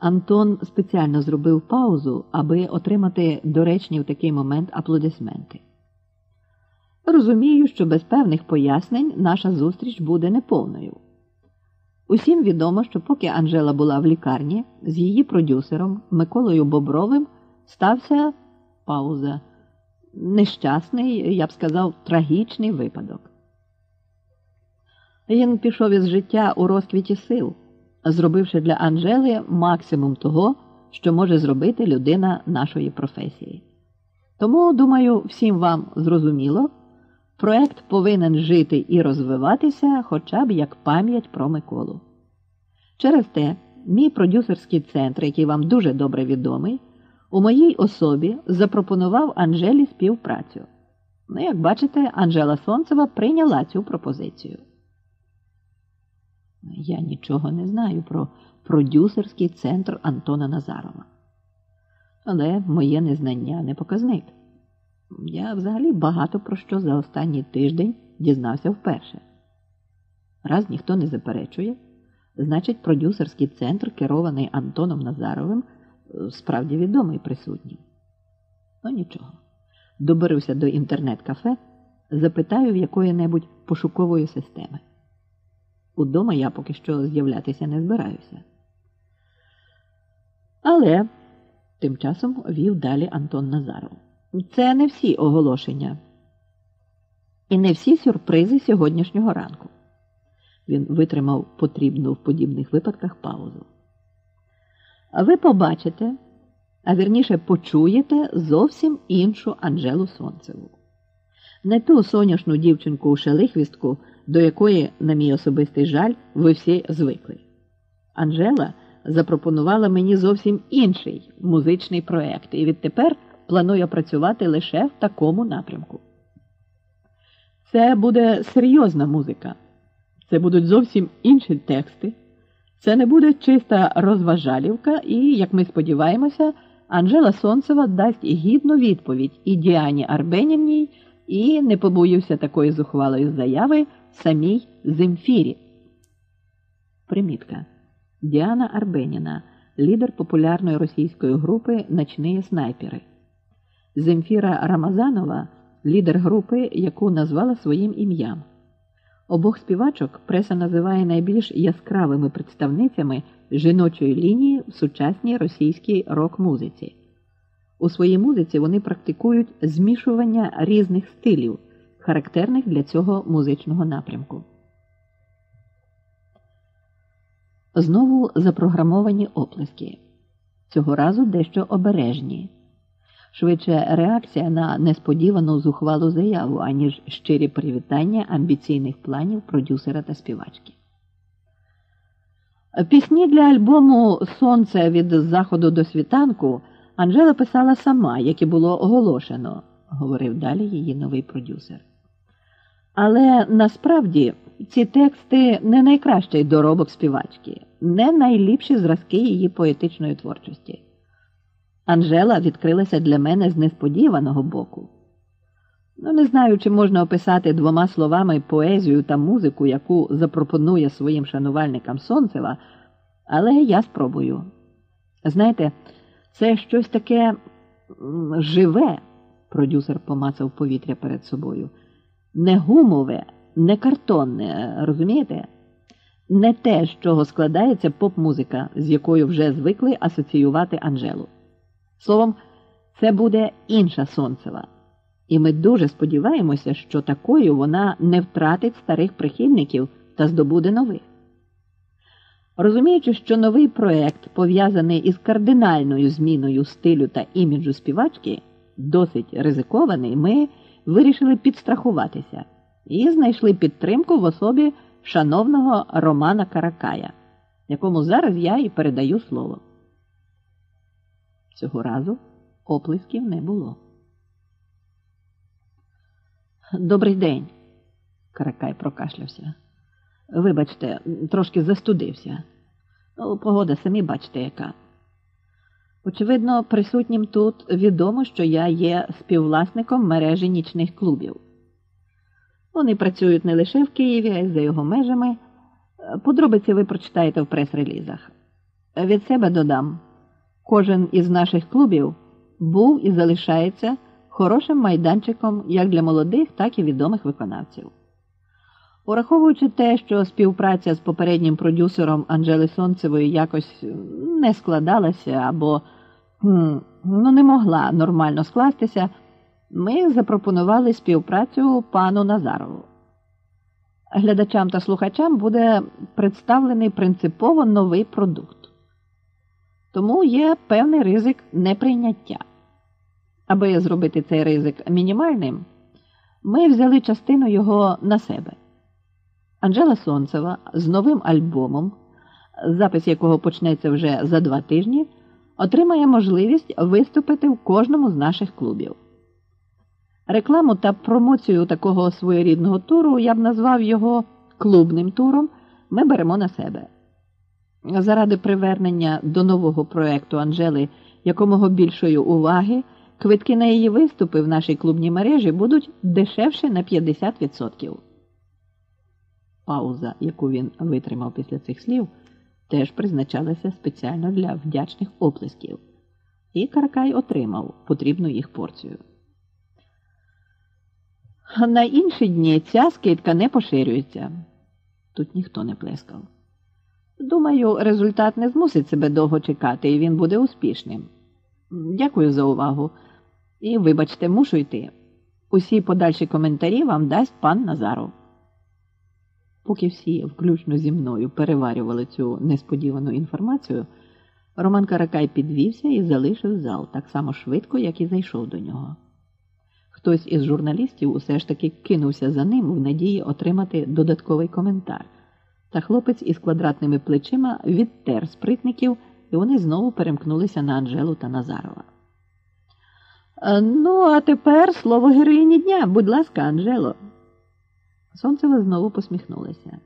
Антон спеціально зробив паузу, аби отримати доречні в такий момент аплодисменти. Розумію, що без певних пояснень наша зустріч буде неповною. Усім відомо, що поки Анжела була в лікарні, з її продюсером Миколою Бобровим стався пауза. Нещасний, я б сказав, трагічний випадок. Він пішов із життя у розквіті сил, зробивши для Анжели максимум того, що може зробити людина нашої професії. Тому, думаю, всім вам зрозуміло, проект повинен жити і розвиватися хоча б як пам'ять про Миколу. Через те, мій продюсерський центр, який вам дуже добре відомий, у моїй особі запропонував Анжелі співпрацю. Ну, як бачите, Анжела Сонцева прийняла цю пропозицію. Я нічого не знаю про продюсерський центр Антона Назарова. Але моє незнання не показник. Я взагалі багато про що за останній тиждень дізнався вперше. Раз ніхто не заперечує, значить, продюсерський центр, керований Антоном Назаровим, справді відомий присутнім. Ну нічого. Доберуся до інтернет-кафе, запитаю в якої-небудь пошукової системи. Удома я поки що з'являтися не збираюся. Але тим часом вів далі Антон Назаров. Це не всі оголошення і не всі сюрпризи сьогоднішнього ранку. Він витримав потрібну в подібних випадках паузу. Ви побачите, а вірніше почуєте зовсім іншу Анжелу Сонцеву. Не ту соняшну дівчинку у шелихвістку, до якої, на мій особистий жаль, ви всі звикли. Анжела запропонувала мені зовсім інший музичний проект, і відтепер планує працювати лише в такому напрямку. Це буде серйозна музика, це будуть зовсім інші тексти. Це не буде чиста розважалівка, і, як ми сподіваємося, Анжела Сонцева дасть гідну відповідь і Діані Арбенівній, і не побоюся такої зухвалої заяви самій Земфірі. Примітка. Діана Арбеніна, лідер популярної російської групи Ночні снайпери. Земфіра Рамазанова, лідер групи, яку назвала своїм ім'ям. Обох співачок преса називає найбільш яскравими представницями жіночої лінії в сучасній російській рок-музиці. У своїй музиці вони практикують змішування різних стилів, характерних для цього музичного напрямку. Знову запрограмовані оплески. Цього разу дещо обережні. Швидше реакція на несподівану зухвалу заяву, аніж щирі привітання амбіційних планів продюсера та співачки. Пісні для альбому Сонце від заходу до світанку Анжела писала сама, як і було оголошено, говорив далі її новий продюсер. Але насправді ці тексти не найкращий доробок співачки, не найліпші зразки її поетичної творчості. Анжела відкрилася для мене з несподіваного боку. Ну, не знаю, чи можна описати двома словами поезію та музику, яку запропонує своїм шанувальникам Сонцева, але я спробую. Знаєте, це щось таке живе, продюсер помацав повітря перед собою, не гумове, не картонне, розумієте? Не те, з чого складається поп-музика, з якою вже звикли асоціювати Анжелу. Словом, це буде інша сонцева. І ми дуже сподіваємося, що такою вона не втратить старих прихильників та здобуде нових. Розуміючи, що новий проект, пов'язаний із кардинальною зміною стилю та іміджу співачки, досить ризикований, ми вирішили підстрахуватися і знайшли підтримку в особі шановного Романа Каракая, якому зараз я і передаю слово. Цього разу оплесків не було. Добрий день, Каракай прокашлявся. Вибачте, трошки застудився. Ну, Погода самі бачите, яка. Очевидно, присутнім тут відомо, що я є співвласником мережі нічних клубів. Вони працюють не лише в Києві, а й за його межами. Подробиці ви прочитаєте в прес-релізах. Від себе додам, кожен із наших клубів був і залишається хорошим майданчиком як для молодих, так і відомих виконавців. Ураховуючи те, що співпраця з попереднім продюсером Анжели Сонцевої якось не складалася або ну, не могла нормально скластися, ми запропонували співпрацю пану Назарову. Глядачам та слухачам буде представлений принципово новий продукт. Тому є певний ризик неприйняття. Аби зробити цей ризик мінімальним, ми взяли частину його на себе. Анжела Сонцева з новим альбомом, запис якого почнеться вже за два тижні, отримає можливість виступити в кожному з наших клубів. Рекламу та промоцію такого своєрідного туру я б назвав його клубним туром. Ми беремо на себе. Заради привернення до нового проекту Анжели якомога більшої уваги, квитки на її виступи в нашій клубній мережі будуть дешевші на 50%. Пауза, яку він витримав після цих слів, теж призначалася спеціально для вдячних оплесків, і Каркай отримав потрібну їх порцію. На інші дні ця скидка не поширюється. Тут ніхто не плескав. Думаю, результат не змусить себе довго чекати, і він буде успішним. Дякую за увагу. І, вибачте, мушу йти. Усі подальші коментарі вам дасть пан Назаров. Поки всі, включно зі мною, переварювали цю несподівану інформацію, Роман Каракай підвівся і залишив зал так само швидко, як і зайшов до нього. Хтось із журналістів усе ж таки кинувся за ним в надії отримати додатковий коментар. Та хлопець із квадратними плечима відтер спритників, і вони знову перемкнулися на Анжелу та Назарова. «Е, ну, а тепер слово героїні дня, будь ласка, Анжело. Сонцева знову посміхнулася.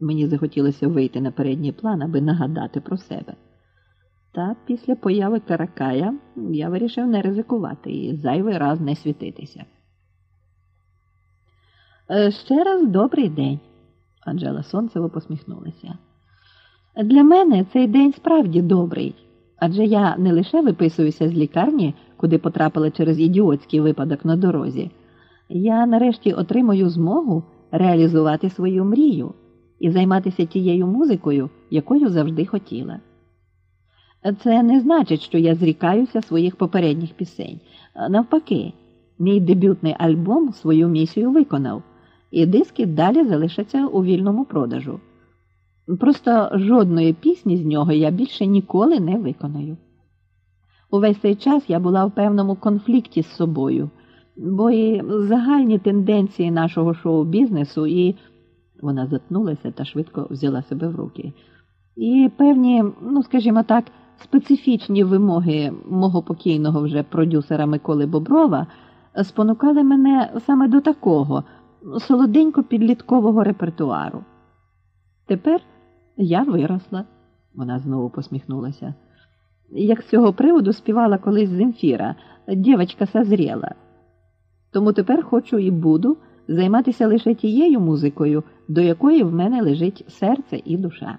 Мені захотілося вийти на передній план, аби нагадати про себе. Та після появи Каракая я вирішив не ризикувати і зайвий раз не світитися. «Е, ще раз добрий день. Анжела Сонцево посміхнулася. Для мене цей день справді добрий, адже я не лише виписуюся з лікарні, куди потрапила через ідіотський випадок на дорозі. Я нарешті отримую змогу реалізувати свою мрію і займатися тією музикою, якою завжди хотіла. Це не значить, що я зрікаюся своїх попередніх пісень. Навпаки, мій дебютний альбом свою місію виконав і диски далі залишаться у вільному продажу. Просто жодної пісні з нього я більше ніколи не виконаю. Увесь цей час я була в певному конфлікті з собою, бо і загальні тенденції нашого шоу-бізнесу, і вона затнулася та швидко взяла себе в руки. І певні, ну скажімо так, специфічні вимоги мого покійного вже продюсера Миколи Боброва спонукали мене саме до такого солоденько підліткового репертуару. Тепер я виросла, вона знову посміхнулася. Як з цього приводу співала колись Земфіра, дівчинка созріла. Тому тепер хочу і буду займатися лише тією музикою, до якої в мене лежить серце і душа.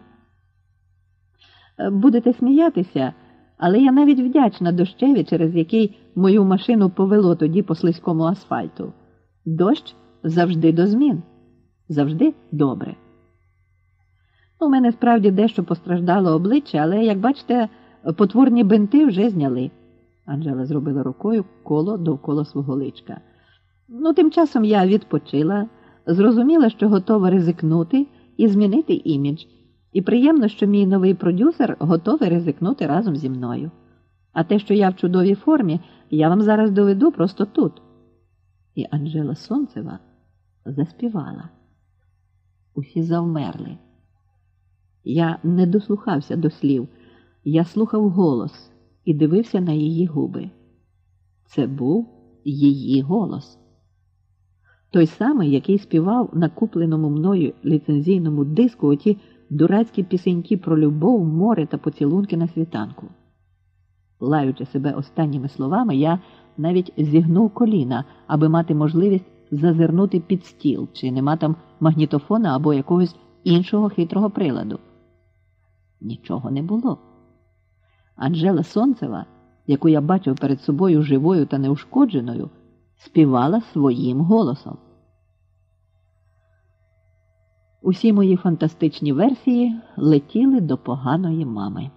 Будете сміятися, але я навіть вдячна дощеві, через який мою машину повело тоді по слизькому асфальту. Дощ завжди до змін, завжди добре. У мене справді дещо постраждало обличчя, але, як бачите, потворні бинти вже зняли. Анжела зробила рукою коло довкола свого личка. Ну, тим часом я відпочила, зрозуміла, що готова ризикнути і змінити імідж. І приємно, що мій новий продюсер готовий ризикнути разом зі мною. А те, що я в чудовій формі, я вам зараз доведу просто тут. І Анжела Сонцева заспівала. Усі завмерли. Я не дослухався до слів, я слухав голос і дивився на її губи. Це був її голос. Той самий, який співав на купленому мною ліцензійному диску оті дурацькі пісеньки про любов, море та поцілунки на світанку. Лаючи себе останніми словами, я навіть зігнув коліна, аби мати можливість зазирнути під стіл, чи нема там магнітофона або якогось іншого хитрого приладу. Нічого не було. Анжела Сонцева, яку я бачив перед собою живою та неушкодженою, співала своїм голосом. Усі мої фантастичні версії летіли до поганої мами.